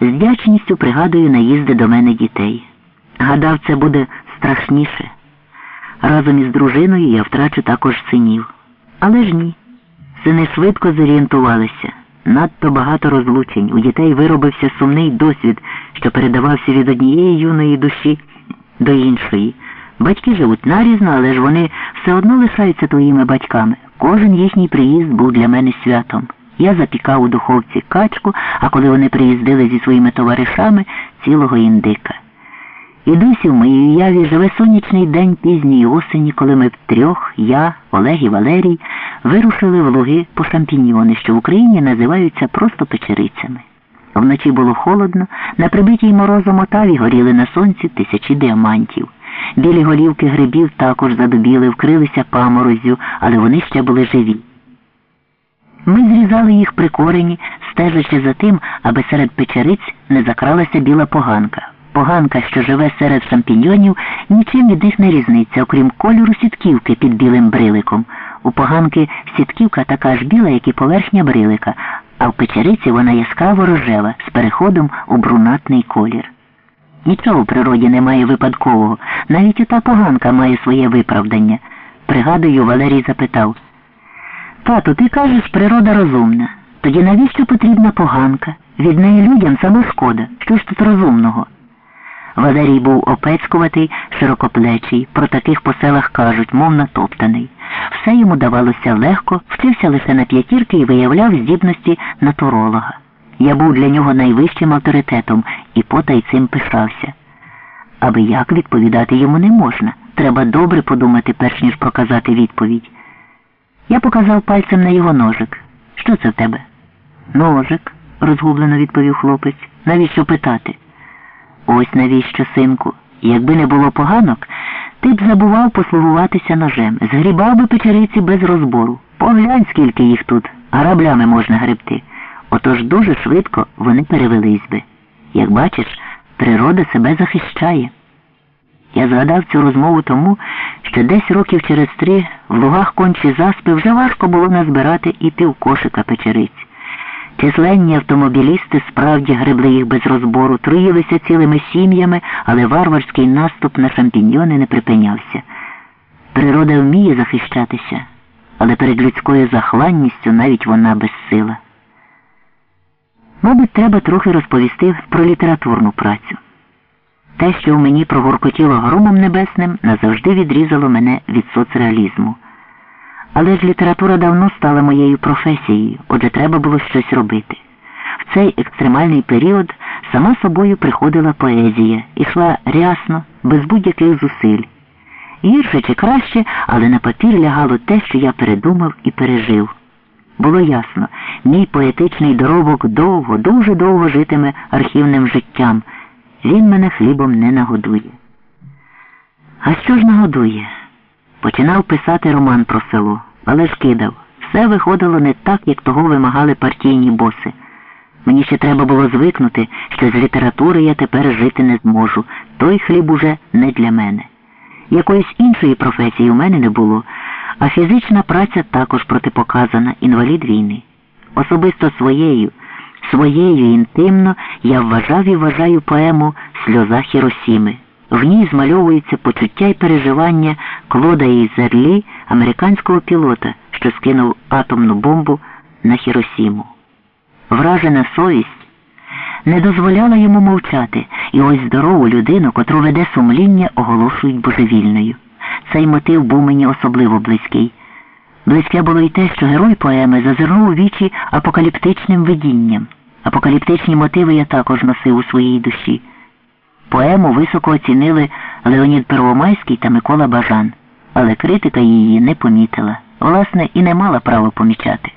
З вдячністю пригадую наїзди до мене дітей. Гадав, це буде страшніше. Разом із дружиною я втрачу також синів. Але ж ні. Сини швидко зорієнтувалися. Надто багато розлучень. У дітей виробився сумний досвід, що передавався від однієї юної душі до іншої. Батьки живуть нарізно, але ж вони все одно лишаються твоїми батьками. Кожен їхній приїзд був для мене святом. Я запікав у духовці качку, а коли вони приїздили зі своїми товаришами цілого індика. І досі в моїй уяві живе сонячний день пізньої осені, коли ми втрьох, я, Олег і Валерій, вирушили в луги по шампіньйони, що в Україні називаються просто печерицями. Вночі було холодно, на прибитій морозом отаві горіли на сонці тисячі діамантів. Білі голівки грибів також задубіли, вкрилися паморозю, але вони ще були живі. Ми зрізали їх при корені, стежачи за тим, аби серед печериць не закралася біла поганка. Поганка, що живе серед шампіньйонів, нічим від них не різниться, окрім кольору сітківки під білим бриликом. У поганки сітківка така ж біла, як і поверхня брилика, а в печериці вона яскраво рожева з переходом у брунатний колір. Нічого в природі немає випадкового, навіть і та поганка має своє виправдання. Пригадую, Валерій запитав. Тату, ти кажеш, природа розумна. Тоді навіщо потрібна поганка? Від неї людям саме шкода. Що ж тут розумного? Валерій був опецькуватий, широкоплечий, про таких по селах кажуть, мов натоптаний. Все йому давалося легко, вчився лише на п'ятірки і виявляв здібності натуролога. Я був для нього найвищим авторитетом і потай цим пишався. Аби як відповідати йому не можна. Треба добре подумати, перш ніж проказати відповідь. Я показав пальцем на його ножик. Що це в тебе? Ножик, розгублено відповів хлопець. Навіщо питати? Ось навіщо, синку. Якби не було поганок, ти б забував послугуватися ножем, згрібав би печериці без розбору. Поглянь, скільки їх тут, граблями можна гребти. Отож дуже швидко вони перевелись би. Як бачиш, природа себе захищає. Я згадав цю розмову тому, що десь років через три в лугах кончі заспи вже важко було назбирати і півкошика печериць. Численні автомобілісти справді гребли їх без розбору, труїлися цілими сім'ями, але варварський наступ на шампіньйони не припинявся. Природа вміє захищатися, але перед людською захланністю навіть вона безсила. Мабуть, треба трохи розповісти про літературну працю. Те, що в мені прогоркотіло громом небесним, назавжди відрізало мене від соцреалізму. Але ж література давно стала моєю професією, отже треба було щось робити. В цей екстремальний період сама собою приходила поезія, ішла рясно, без будь-яких зусиль. Гірше чи краще, але на папір лягало те, що я передумав і пережив. Було ясно, мій поетичний доробок довго, дуже довго житиме архівним життям. Він мене хлібом не нагодує. А що ж нагодує? Починав писати роман про село, але ж кидав. Все виходило не так, як того вимагали партійні боси. Мені ще треба було звикнути, що з літератури я тепер жити не зможу. Той хліб уже не для мене. Якоїсь іншої професії у мене не було, а фізична праця також протипоказана, інвалід війни. Особисто своєю, своєю інтимно я вважав і вважаю поему Сльоза Хіросіми. В ній змальовується почуття і переживання Клода і Зерлі, американського пілота, що скинув атомну бомбу на Хіросіму. Вражена совість не дозволяла йому мовчати, і ось здорову людину, котру веде сумління, оголошують божевільною. Цей мотив був мені особливо близький. Близьке було й те, що герой поеми зазирнув вічі апокаліптичним видінням. Апокаліптичні мотиви я також носив у своїй душі. Поему високо оцінили Леонід Первомайський та Микола Бажан, але критика її не помітила, власне, і не мала права помічати.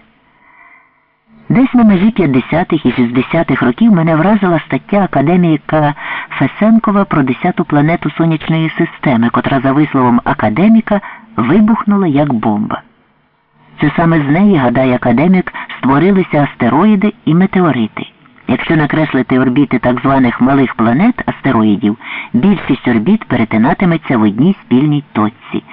Десь на межі 50-х і 60-х років мене вразила стаття академіка Фесенкова про 10-ту планету сонячної системи, котра, за висловом академіка, вибухнула як бомба. Це саме з неї, гадає академік, створилися астероїди і метеорити. Якщо накреслити орбіти так званих малих планет астероїдів, більшість орбіт перетинатиметься в одній спільній точці.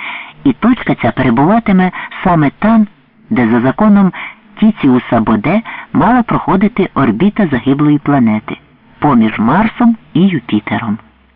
І точка ця перебуватиме саме там, де за законом Тіціуса Боде мала проходити орбіта загиблої планети. поміж Марсом і Юпітером.